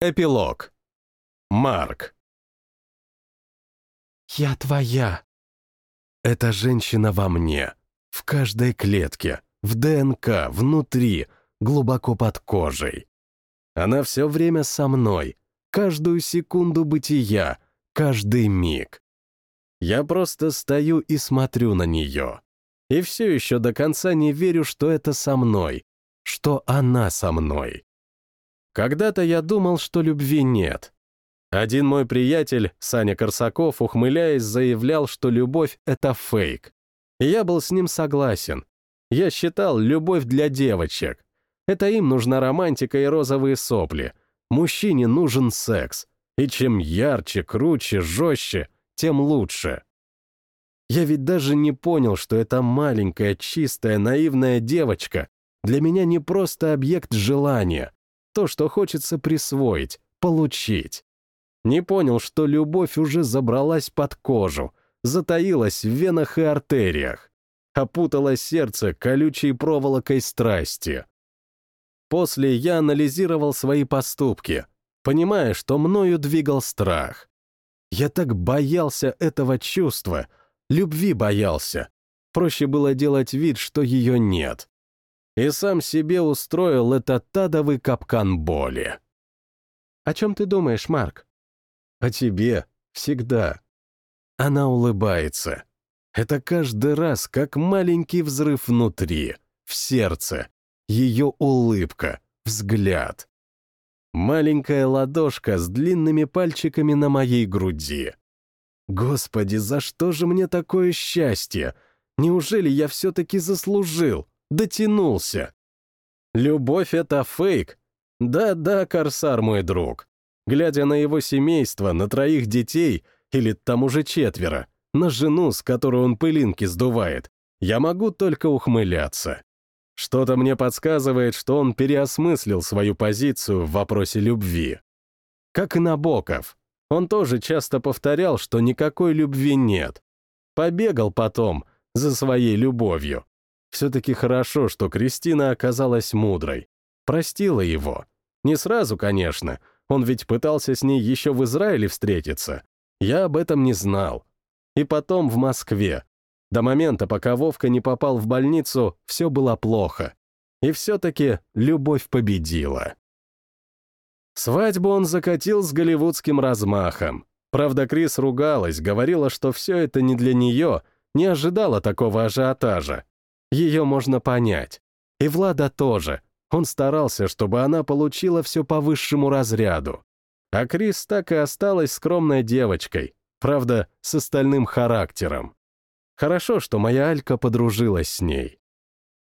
Эпилог. Марк. «Я твоя». Эта женщина во мне, в каждой клетке, в ДНК, внутри, глубоко под кожей. Она все время со мной, каждую секунду бытия, каждый миг. Я просто стою и смотрю на нее. И все еще до конца не верю, что это со мной, что она со мной. Когда-то я думал, что любви нет. Один мой приятель, Саня Корсаков, ухмыляясь, заявлял, что любовь — это фейк. Я был с ним согласен. Я считал любовь для девочек. Это им нужна романтика и розовые сопли. Мужчине нужен секс. И чем ярче, круче, жестче, тем лучше. Я ведь даже не понял, что эта маленькая, чистая, наивная девочка для меня не просто объект желания, то, что хочется присвоить, получить. Не понял, что любовь уже забралась под кожу, затаилась в венах и артериях, опутала сердце колючей проволокой страсти. После я анализировал свои поступки, понимая, что мною двигал страх. Я так боялся этого чувства, любви боялся. Проще было делать вид, что ее нет и сам себе устроил этот адовый капкан боли. «О чем ты думаешь, Марк?» «О тебе. Всегда». Она улыбается. Это каждый раз как маленький взрыв внутри, в сердце. Ее улыбка, взгляд. Маленькая ладошка с длинными пальчиками на моей груди. Господи, за что же мне такое счастье? Неужели я все-таки заслужил? Дотянулся. Любовь — это фейк. Да-да, Корсар мой друг. Глядя на его семейство, на троих детей, или там уже четверо, на жену, с которой он пылинки сдувает, я могу только ухмыляться. Что-то мне подсказывает, что он переосмыслил свою позицию в вопросе любви. Как и Набоков. Он тоже часто повторял, что никакой любви нет. Побегал потом за своей любовью. Все-таки хорошо, что Кристина оказалась мудрой. Простила его. Не сразу, конечно. Он ведь пытался с ней еще в Израиле встретиться. Я об этом не знал. И потом в Москве. До момента, пока Вовка не попал в больницу, все было плохо. И все-таки любовь победила. Свадьбу он закатил с голливудским размахом. Правда, Крис ругалась, говорила, что все это не для нее, не ожидала такого ажиотажа. Ее можно понять. И Влада тоже. Он старался, чтобы она получила все по высшему разряду. А Крис так и осталась скромной девочкой, правда, с остальным характером. Хорошо, что моя Алька подружилась с ней.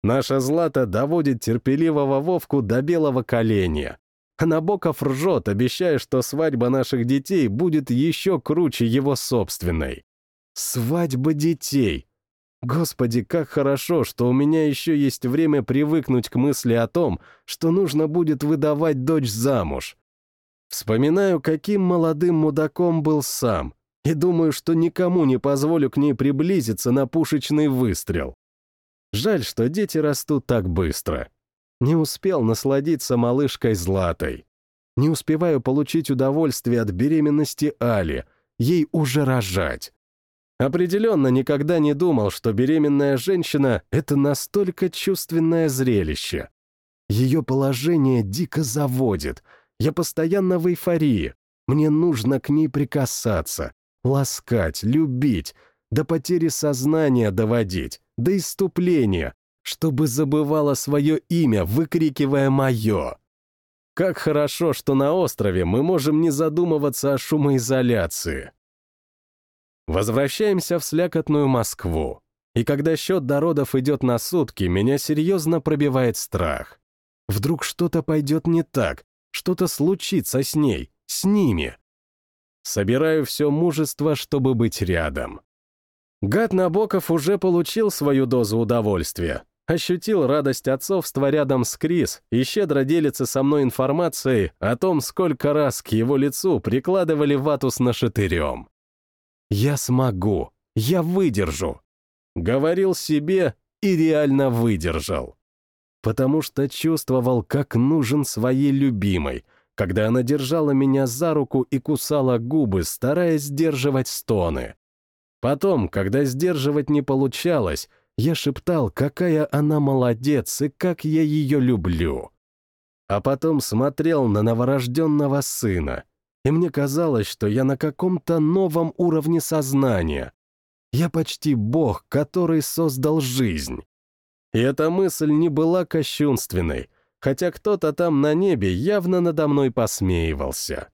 Наша Злата доводит терпеливого Вовку до белого коленя. А Набоков ржет, обещая, что свадьба наших детей будет еще круче его собственной. Свадьба детей. Господи, как хорошо, что у меня еще есть время привыкнуть к мысли о том, что нужно будет выдавать дочь замуж. Вспоминаю, каким молодым мудаком был сам, и думаю, что никому не позволю к ней приблизиться на пушечный выстрел. Жаль, что дети растут так быстро. Не успел насладиться малышкой Златой. Не успеваю получить удовольствие от беременности Али, ей уже рожать. Определенно никогда не думал, что беременная женщина — это настолько чувственное зрелище. Ее положение дико заводит. Я постоянно в эйфории. Мне нужно к ней прикасаться, ласкать, любить, до потери сознания доводить, до иступления, чтобы забывала свое имя, выкрикивая «моё». Как хорошо, что на острове мы можем не задумываться о шумоизоляции. Возвращаемся в слякотную Москву. И когда счет до родов идет на сутки, меня серьезно пробивает страх. Вдруг что-то пойдет не так, что-то случится с ней, с ними. Собираю все мужество, чтобы быть рядом. Гад Набоков уже получил свою дозу удовольствия, ощутил радость отцовства рядом с Крис и щедро делится со мной информацией о том, сколько раз к его лицу прикладывали вату с нашатырем. Я смогу, я выдержу. Говорил себе и реально выдержал. Потому что чувствовал, как нужен своей любимой, когда она держала меня за руку и кусала губы, стараясь сдерживать стоны. Потом, когда сдерживать не получалось, я шептал, какая она молодец и как я ее люблю. А потом смотрел на новорожденного сына, и мне казалось, что я на каком-то новом уровне сознания. Я почти бог, который создал жизнь. И эта мысль не была кощунственной, хотя кто-то там на небе явно надо мной посмеивался.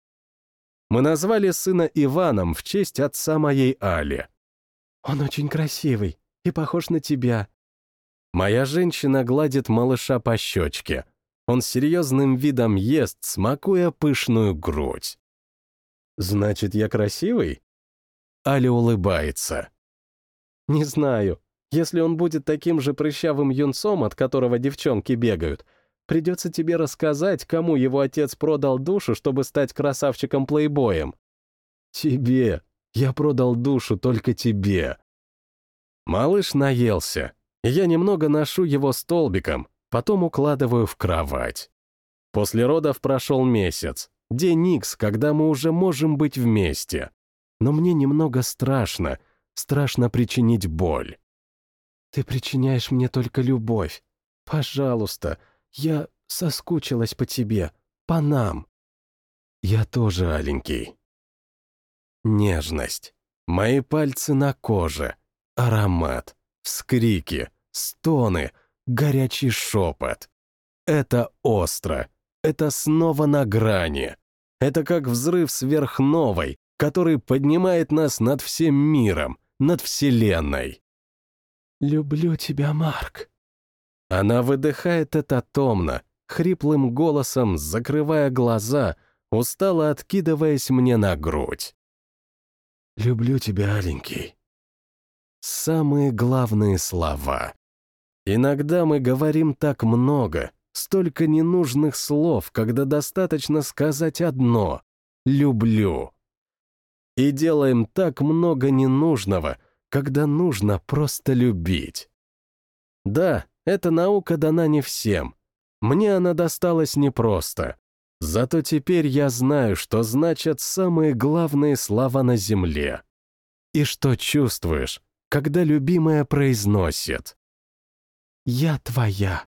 Мы назвали сына Иваном в честь отца моей Али. «Он очень красивый и похож на тебя». Моя женщина гладит малыша по щечке. Он серьезным видом ест, смакуя пышную грудь. «Значит, я красивый?» Аля улыбается. «Не знаю. Если он будет таким же прыщавым юнцом, от которого девчонки бегают, придется тебе рассказать, кому его отец продал душу, чтобы стать красавчиком-плейбоем». «Тебе. Я продал душу только тебе». Малыш наелся, я немного ношу его столбиком, потом укладываю в кровать. После родов прошел месяц, день Икс, когда мы уже можем быть вместе. Но мне немного страшно, страшно причинить боль. Ты причиняешь мне только любовь. Пожалуйста, я соскучилась по тебе, по нам. Я тоже аленький. Нежность. Мои пальцы на коже. Аромат. Вскрики. Стоны. Горячий шепот. Это остро. Это снова на грани. Это как взрыв сверхновой, который поднимает нас над всем миром, над Вселенной. «Люблю тебя, Марк». Она выдыхает это томно, хриплым голосом, закрывая глаза, устало откидываясь мне на грудь. «Люблю тебя, аленький». Самые главные слова. Иногда мы говорим так много, столько ненужных слов, когда достаточно сказать одно «люблю». И делаем так много ненужного, когда нужно просто любить. Да, эта наука дана не всем. Мне она досталась непросто. Зато теперь я знаю, что значат самые главные слова на земле. И что чувствуешь, когда любимая произносит. «Я твоя».